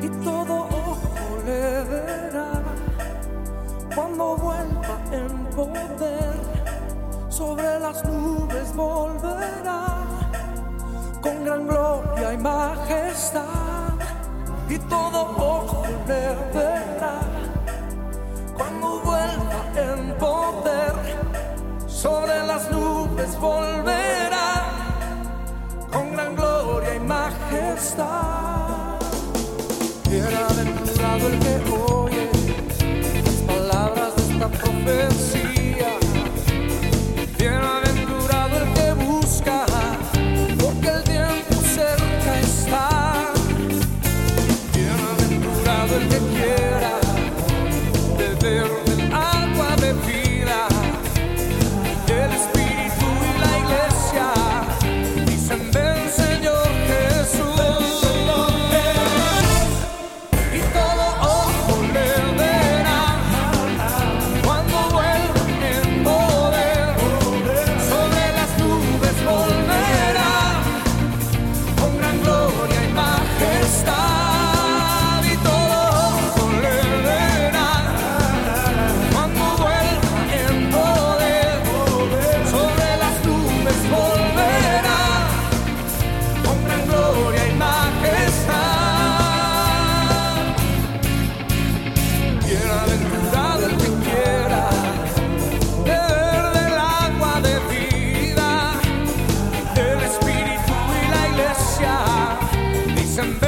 Y todo ojo le verá cuando vuelva en poder sobre las nubes, volverá con gran gloria y majestad. Y todo ojo le verá cuando vuelva en poder sobre las nubes, volverá. estar. Quiero aventurado el que hoy. some